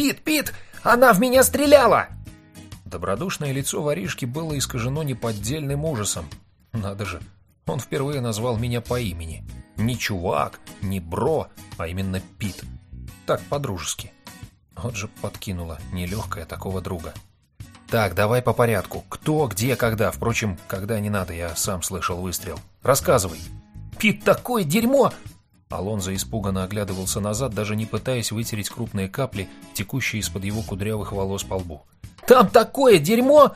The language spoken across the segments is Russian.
Пит, Пит! Она в меня стреляла!» Добродушное лицо воришки было искажено неподдельным ужасом. Надо же, он впервые назвал меня по имени. Не чувак, не бро, а именно Пит. Так, по-дружески. Вот же подкинула нелегкая такого друга. Так, давай по порядку. Кто, где, когда. Впрочем, когда не надо, я сам слышал выстрел. Рассказывай. Пит, такое дерьмо! Алонзо испуганно оглядывался назад, даже не пытаясь вытереть крупные капли, текущие из-под его кудрявых волос по лбу. «Там такое дерьмо!»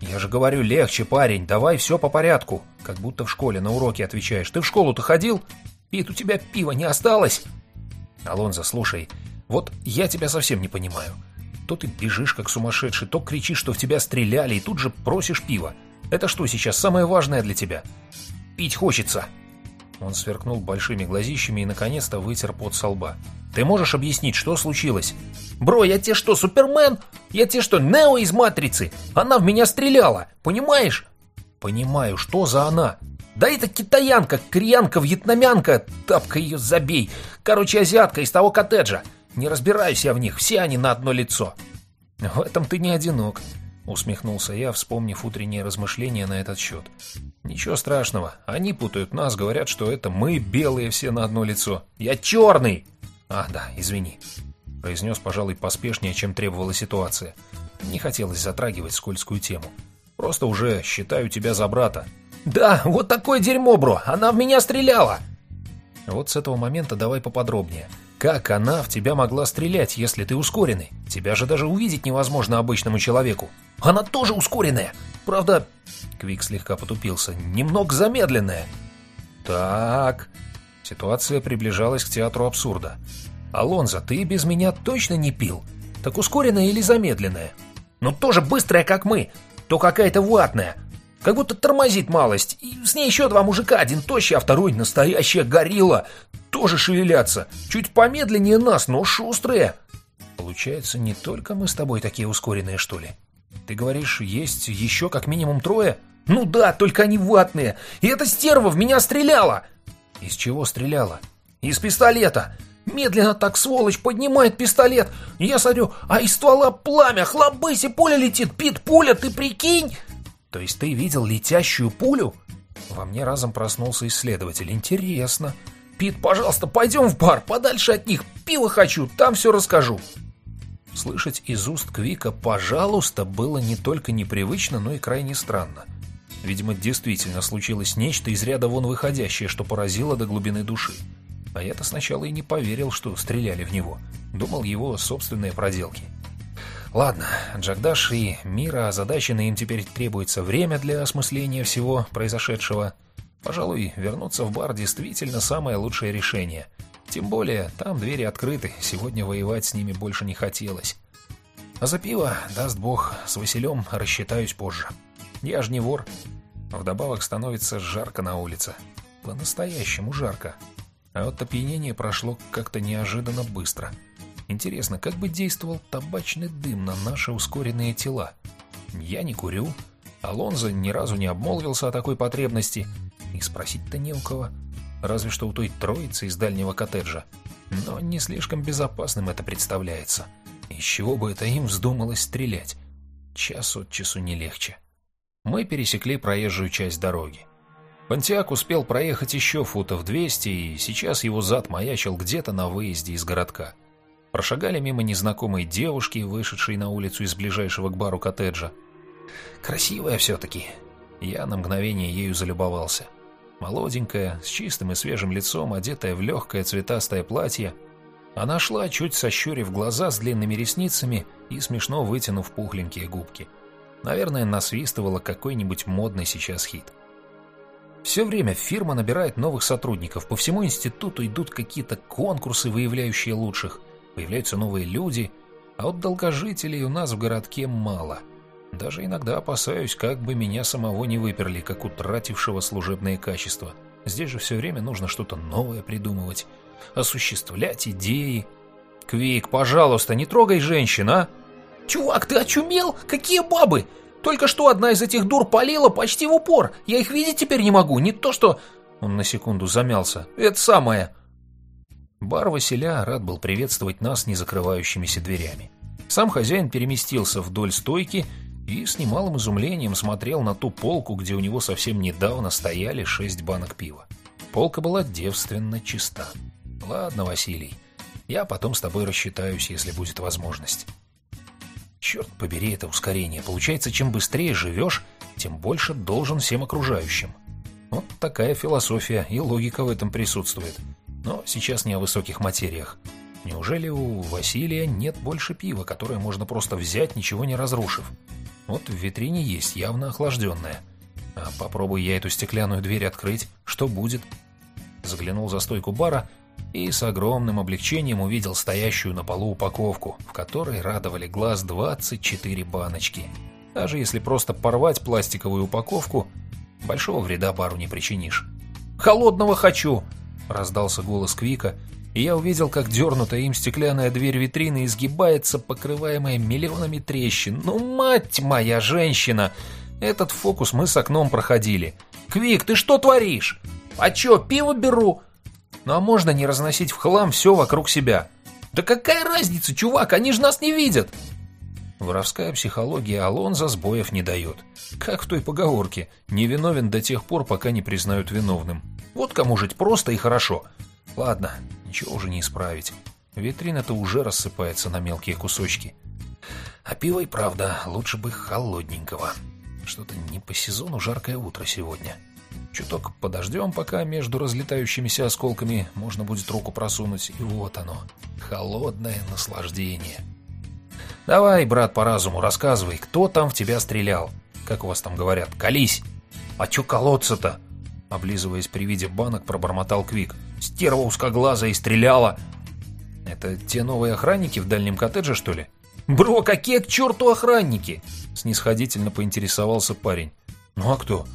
«Я же говорю, легче, парень, давай все по порядку!» Как будто в школе на уроке отвечаешь. «Ты в школу-то ходил? Пит, у тебя пива не осталось?» «Алонзо, слушай, вот я тебя совсем не понимаю. То ты бежишь как сумасшедший, то кричишь, что в тебя стреляли, и тут же просишь пива. Это что сейчас самое важное для тебя? Пить хочется!» Он сверкнул большими глазищами и наконец-то вытер пот со лба. «Ты можешь объяснить, что случилось?» «Бро, я тебе что, Супермен? Я тебе что, Нео из Матрицы? Она в меня стреляла, понимаешь?» «Понимаю, что за она?» «Да это китаянка, кореянка, вьетнамянка, тапка ее забей. Короче, азиатка из того коттеджа. Не разбираюсь я в них, все они на одно лицо». «В этом ты не одинок», Усмехнулся я, вспомнив утренние размышления на этот счет. «Ничего страшного. Они путают нас, говорят, что это мы белые все на одно лицо. Я черный!» «А, да, извини», — произнес, пожалуй, поспешнее, чем требовала ситуация. Не хотелось затрагивать скользкую тему. «Просто уже считаю тебя за брата». «Да, вот такое дерьмо, бро! Она в меня стреляла!» Вот с этого момента давай поподробнее. Как она в тебя могла стрелять, если ты ускоренный? Тебя же даже увидеть невозможно обычному человеку. Она тоже ускоренная. Правда, Квик слегка потупился, немного замедленная. Так, ситуация приближалась к театру абсурда. Алонзо, ты без меня точно не пил? Так ускоренная или замедленная? Ну тоже быстрая, как мы, то какая-то ватная. Как будто тормозит малость. И с ней еще два мужика, один тощий, а второй настоящая горилла. Тоже шевелятся. Чуть помедленнее нас, но шустрые. Получается, не только мы с тобой такие ускоренные, что ли? Ты говоришь, есть еще как минимум трое? Ну да, только они ватные. И эта стерва в меня стреляла. Из чего стреляла? Из пистолета. Медленно так сволочь поднимает пистолет. Я смотрю, а из ствола пламя, хлобысь, и пуля летит. Пит, пуля, ты прикинь? То есть ты видел летящую пулю? Во мне разом проснулся исследователь. Интересно. Пит, пожалуйста, пойдем в бар, подальше от них. Пиво хочу, там все расскажу. Слышать из уст Квика «пожалуйста» было не только непривычно, но и крайне странно. Видимо, действительно случилось нечто из ряда вон выходящее, что поразило до глубины души. А я-то сначала и не поверил, что стреляли в него. Думал, его собственные проделки. Ладно, Джагдаш и Мира озадачены, им теперь требуется время для осмысления всего произошедшего. Пожалуй, вернуться в бар действительно самое лучшее решение. Тем более, там двери открыты, сегодня воевать с ними больше не хотелось. А за пиво, даст бог, с Василем рассчитаюсь позже. Я ж не вор. Вдобавок становится жарко на улице. По-настоящему жарко. А вот опьянение прошло как-то неожиданно быстро. Интересно, как бы действовал табачный дым на наши ускоренные тела? Я не курю. Алонзо ни разу не обмолвился о такой потребности. И спросить-то не у кого разве что у той троицы из дальнего коттеджа. Но не слишком безопасным это представляется. Из чего бы это им вздумалось стрелять? Час от часу не легче. Мы пересекли проезжую часть дороги. Пантиак успел проехать еще футов 200, и сейчас его зад маячил где-то на выезде из городка. Прошагали мимо незнакомой девушки, вышедшей на улицу из ближайшего к бару коттеджа. Красивая все-таки. Я на мгновение ею залюбовался. Молоденькая, с чистым и свежим лицом, одетая в легкое цветастое платье, она шла, чуть сощурив глаза с длинными ресницами и смешно вытянув пухленькие губки. Наверное, насвистывала какой-нибудь модный сейчас хит. Все время фирма набирает новых сотрудников. По всему институту идут какие-то конкурсы, выявляющие лучших. Появляются новые люди. А вот долгожителей у нас в городке мало – даже иногда опасаюсь, как бы меня самого не выперли, как утратившего служебные качества. Здесь же все время нужно что-то новое придумывать, осуществлять идеи. Квик, пожалуйста, не трогай женщин, а? Чувак, ты очумел? Какие бабы? Только что одна из этих дур полила почти в упор. Я их видеть теперь не могу, не то что... Он на секунду замялся. Это самое... Бар Василя рад был приветствовать нас не закрывающимися дверями. Сам хозяин переместился вдоль стойки и с немалым изумлением смотрел на ту полку, где у него совсем недавно стояли шесть банок пива. Полка была девственно чиста. Ладно, Василий, я потом с тобой рассчитаюсь, если будет возможность. Черт побери это ускорение. Получается, чем быстрее живешь, тем больше должен всем окружающим. Вот такая философия и логика в этом присутствует. Но сейчас не о высоких материях. Неужели у Василия нет больше пива, которое можно просто взять, ничего не разрушив? Вот в витрине есть, явно охлажденное. А попробуй я эту стеклянную дверь открыть, что будет? Заглянул за стойку бара и с огромным облегчением увидел стоящую на полу упаковку, в которой радовали глаз 24 баночки. Даже если просто порвать пластиковую упаковку, большого вреда бару не причинишь. «Холодного хочу!» — раздался голос Квика, и я увидел, как дернутая им стеклянная дверь витрины изгибается, покрываемая миллионами трещин. «Ну, мать моя женщина! Этот фокус мы с окном проходили. Квик, ты что творишь? А чё, пиво беру?» Ну а можно не разносить в хлам все вокруг себя? Да какая разница, чувак, они же нас не видят. Воровская психология Алонза сбоев не дает. Как в той поговорке, невиновен до тех пор, пока не признают виновным. Вот кому жить просто и хорошо. Ладно, ничего уже не исправить. Витрина-то уже рассыпается на мелкие кусочки. А пиво и правда лучше бы холодненького. Что-то не по сезону жаркое утро сегодня. Чуток подождем, пока между разлетающимися осколками можно будет руку просунуть, и вот оно, холодное наслаждение. Давай, брат по разуму, рассказывай, кто там в тебя стрелял? Как у вас там говорят, колись. А чё колоться-то? Облизываясь при виде банок, пробормотал Квик. Стерва узкоглазая и стреляла. Это те новые охранники в дальнем коттедже, что ли? Бро, какие к черту охранники? Снисходительно поинтересовался парень. Ну а кто?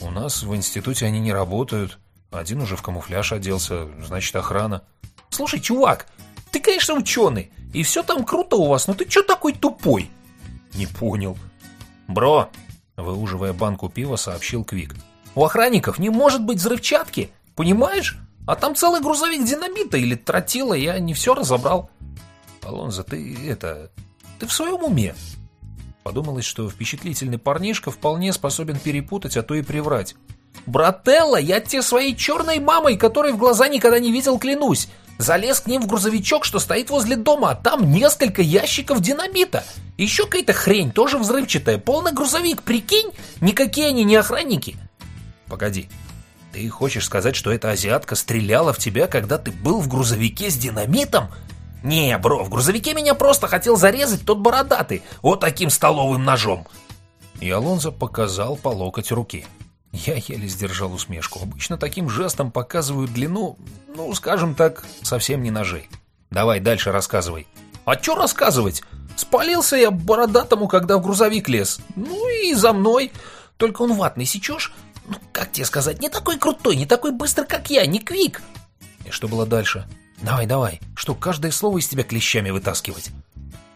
У нас в институте они не работают. Один уже в камуфляж оделся, значит, охрана. Слушай, чувак, ты, конечно, ученый, и все там круто у вас, но ты че такой тупой? Не понял. Бро, выуживая банку пива, сообщил Квик. У охранников не может быть взрывчатки, понимаешь? А там целый грузовик динамита или тротила, я не все разобрал. Алонзо, ты это... Ты в своем уме? Подумалось, что впечатлительный парнишка вполне способен перепутать, а то и приврать. «Брателла, я тебе своей черной мамой, которой в глаза никогда не видел, клянусь. Залез к ним в грузовичок, что стоит возле дома, а там несколько ящиков динамита. Еще какая-то хрень, тоже взрывчатая. Полный грузовик, прикинь? Никакие они не охранники». «Погоди, ты хочешь сказать, что эта азиатка стреляла в тебя, когда ты был в грузовике с динамитом?» «Не, бро, в грузовике меня просто хотел зарезать тот бородатый, вот таким столовым ножом!» И Алонзо показал по локоть руки. Я еле сдержал усмешку. Обычно таким жестом показывают длину, ну, скажем так, совсем не ножей. Давай дальше рассказывай. А чё рассказывать? Спалился я бородатому, когда в грузовик лез. Ну и за мной. Только он ватный, сечешь? Как тебе сказать, не такой крутой, не такой быстрый, как я, не квик. И что было дальше? Давай, давай, что, каждое слово из тебя клещами вытаскивать?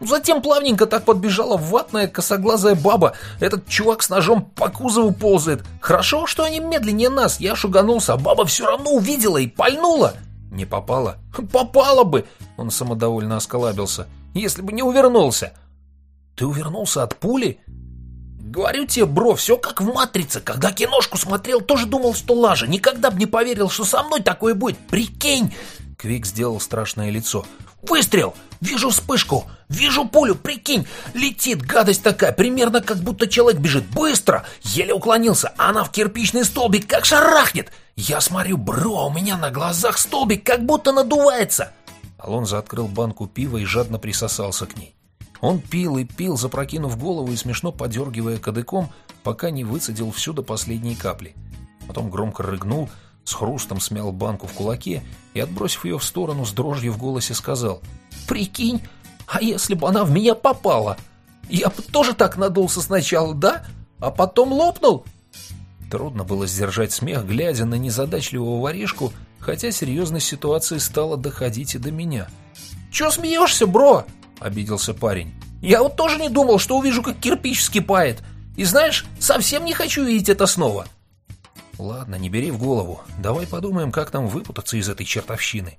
Затем плавненько так подбежала ватная косоглазая баба. Этот чувак с ножом по кузову ползает. Хорошо, что они медленнее нас. Я шуганулся, а баба все равно увидела и пальнула. Не попала? Попала бы! Он самодовольно осколабился. Если бы не увернулся. Ты увернулся от пули? Говорю тебе, бро, все как в «Матрице». Когда киношку смотрел, тоже думал, что лажа. Никогда бы не поверил, что со мной такое будет. Прикинь, Квик сделал страшное лицо. «Выстрел! Вижу вспышку! Вижу пулю! Прикинь! Летит гадость такая, примерно как будто человек бежит. Быстро! Еле уклонился, она в кирпичный столбик как шарахнет! Я смотрю, бро, у меня на глазах столбик как будто надувается!» Алонзо открыл банку пива и жадно присосался к ней. Он пил и пил, запрокинув голову и смешно подергивая кадыком, пока не выцедил всю до последней капли. Потом громко рыгнул, с хрустом смял банку в кулаке и, отбросив ее в сторону, с дрожью в голосе сказал «Прикинь, а если бы она в меня попала? Я бы тоже так надулся сначала, да? А потом лопнул?» Трудно было сдержать смех, глядя на незадачливого воришку, хотя серьезность ситуации стала доходить и до меня. «Чё смеешься, бро?» — обиделся парень. «Я вот тоже не думал, что увижу, как кирпич вскипает. И знаешь, совсем не хочу видеть это снова». «Ладно, не бери в голову. Давай подумаем, как нам выпутаться из этой чертовщины».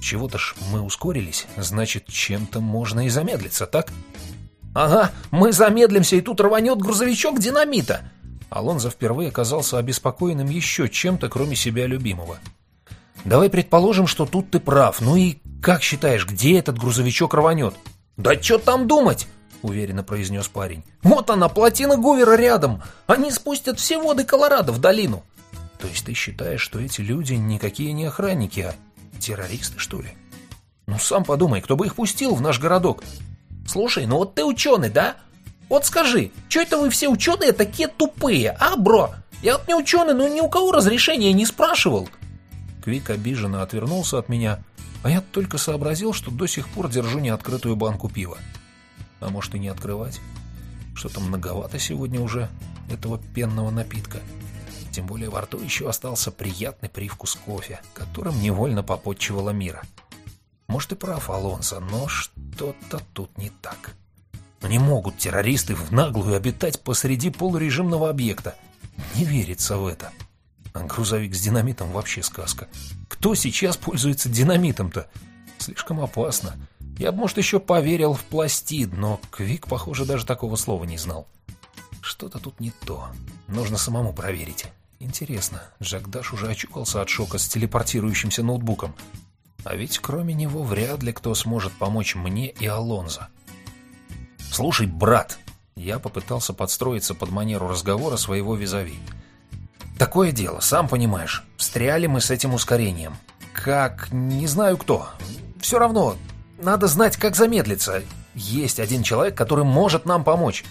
Чего-то ж мы ускорились, значит, чем-то можно и замедлиться, так? Ага, мы замедлимся, и тут рванет грузовичок динамита. Алонзо впервые оказался обеспокоенным еще чем-то, кроме себя любимого. Давай предположим, что тут ты прав. Ну и как считаешь, где этот грузовичок рванет? Да что там думать? Уверенно произнес парень. Вот она, плотина Гувера рядом. Они спустят все воды Колорадо в долину. То есть ты считаешь, что эти люди никакие не охранники, а террористы, что ли? Ну сам подумай, кто бы их пустил в наш городок? Слушай, ну вот ты ученый, да? Вот скажи, что это вы все ученые такие тупые, а, бро? Я вот не ученый, но ни у кого разрешения не спрашивал. Квик обиженно отвернулся от меня, а я только сообразил, что до сих пор держу неоткрытую банку пива. А может и не открывать? Что-то многовато сегодня уже этого пенного напитка. Тем более во рту еще остался приятный привкус кофе, которым невольно попотчевала мира. Может и прав Алонсо, но что-то тут не так. Не могут террористы в наглую обитать посреди полурежимного объекта. Не верится в это. А грузовик с динамитом вообще сказка. Кто сейчас пользуется динамитом-то? Слишком опасно. Я бы, может, еще поверил в пластид, но Квик, похоже, даже такого слова не знал. Что-то тут не то. Нужно самому проверить. Интересно, Жагдаш уже очухался от шока с телепортирующимся ноутбуком. А ведь кроме него вряд ли кто сможет помочь мне и Алонзо. «Слушай, брат!» Я попытался подстроиться под манеру разговора своего визави. «Такое дело, сам понимаешь. Встряли мы с этим ускорением. Как? Не знаю кто. Все равно, надо знать, как замедлиться. Есть один человек, который может нам помочь.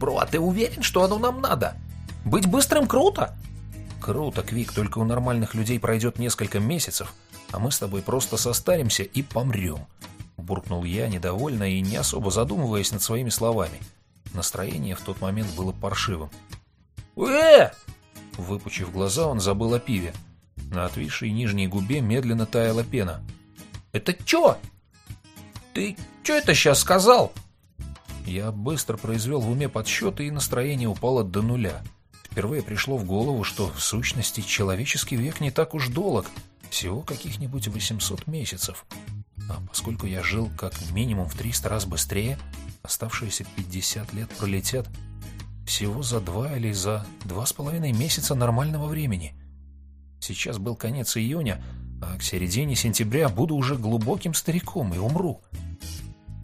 Бро, а ты уверен, что оно нам надо? Быть быстрым круто?» Круто, Квик, только у нормальных людей пройдет несколько месяцев, а мы с тобой просто состаримся и помрем. Буркнул я, недовольно и не особо задумываясь над своими словами. Настроение в тот момент было паршивым. «Э!» Выпучив глаза, он забыл о пиве. На отвисшей нижней губе медленно таяла пена. «Это чё? Ты чё это сейчас сказал?» Я быстро произвел в уме подсчеты, и настроение упало до нуля. Впервые пришло в голову, что в сущности человеческий век не так уж долг, всего каких-нибудь 800 месяцев. А поскольку я жил как минимум в 300 раз быстрее, оставшиеся 50 лет пролетят всего за два или за два с половиной месяца нормального времени. Сейчас был конец июня, а к середине сентября буду уже глубоким стариком и умру.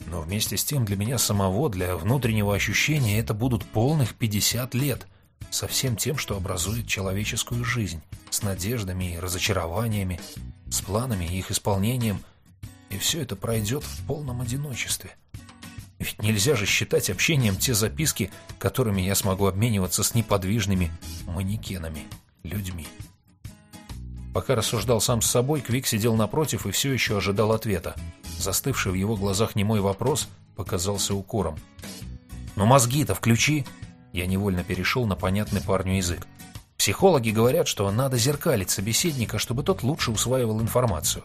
Но вместе с тем для меня самого, для внутреннего ощущения, это будут полных 50 лет — со всем тем, что образует человеческую жизнь, с надеждами и разочарованиями, с планами и их исполнением, и все это пройдет в полном одиночестве. Ведь нельзя же считать общением те записки, которыми я смогу обмениваться с неподвижными манекенами, людьми. Пока рассуждал сам с собой, Квик сидел напротив и все еще ожидал ответа. Застывший в его глазах немой вопрос показался укором. «Ну мозги-то включи!» Я невольно перешел на понятный парню язык. Психологи говорят, что надо зеркалить собеседника, чтобы тот лучше усваивал информацию.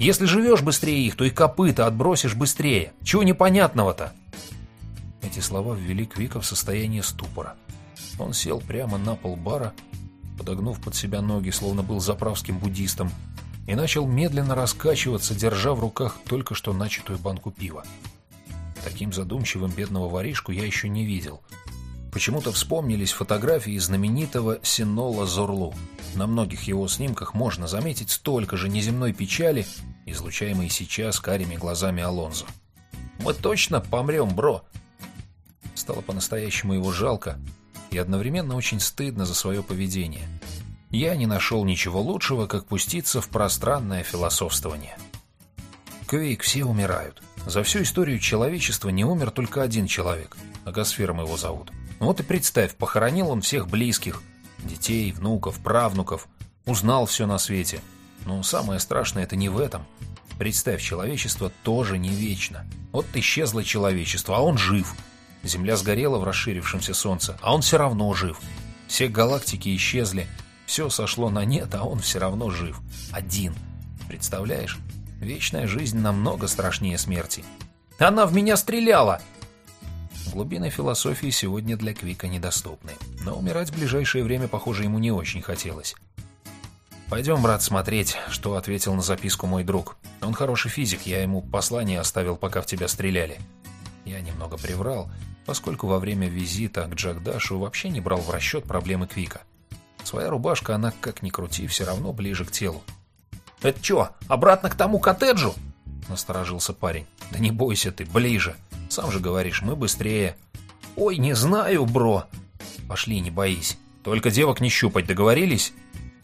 Если живешь быстрее их, то и копыта отбросишь быстрее. Чего непонятного-то? Эти слова ввели Квика в состояние ступора. Он сел прямо на пол бара, подогнув под себя ноги, словно был заправским буддистом, и начал медленно раскачиваться, держа в руках только что начатую банку пива. Таким задумчивым бедного воришку я еще не видел — Почему-то вспомнились фотографии знаменитого Синола Зорлу. На многих его снимках можно заметить столько же неземной печали, излучаемой сейчас карими глазами Алонзо. «Мы точно помрем, бро!» Стало по-настоящему его жалко и одновременно очень стыдно за свое поведение. Я не нашел ничего лучшего, как пуститься в пространное философствование. Квейк, все умирают. За всю историю человечества не умер только один человек. Агосфером его зовут. Вот и представь, похоронил он всех близких, детей, внуков, правнуков, узнал все на свете. Но самое страшное это не в этом. Представь, человечество тоже не вечно. Вот исчезло человечество, а он жив. Земля сгорела в расширившемся солнце, а он все равно жив. Все галактики исчезли, все сошло на нет, а он все равно жив. Один. Представляешь? Вечная жизнь намного страшнее смерти. «Она в меня стреляла!» Глубины философии сегодня для Квика недоступны, но умирать в ближайшее время, похоже, ему не очень хотелось. Пойдем, брат, смотреть, что ответил на записку мой друг. Он хороший физик, я ему послание оставил, пока в тебя стреляли. Я немного приврал, поскольку во время визита к Джагдашу вообще не брал в расчет проблемы Квика. Своя рубашка, она, как ни крути, все равно ближе к телу. «Это что, обратно к тому коттеджу?» — насторожился парень. «Да не бойся ты, ближе. Сам же говоришь, мы быстрее». «Ой, не знаю, бро». «Пошли, не боись. Только девок не щупать, договорились?»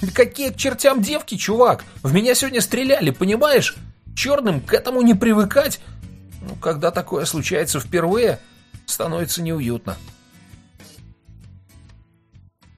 «Да какие к чертям девки, чувак? В меня сегодня стреляли, понимаешь? Черным к этому не привыкать. Ну, когда такое случается впервые, становится неуютно».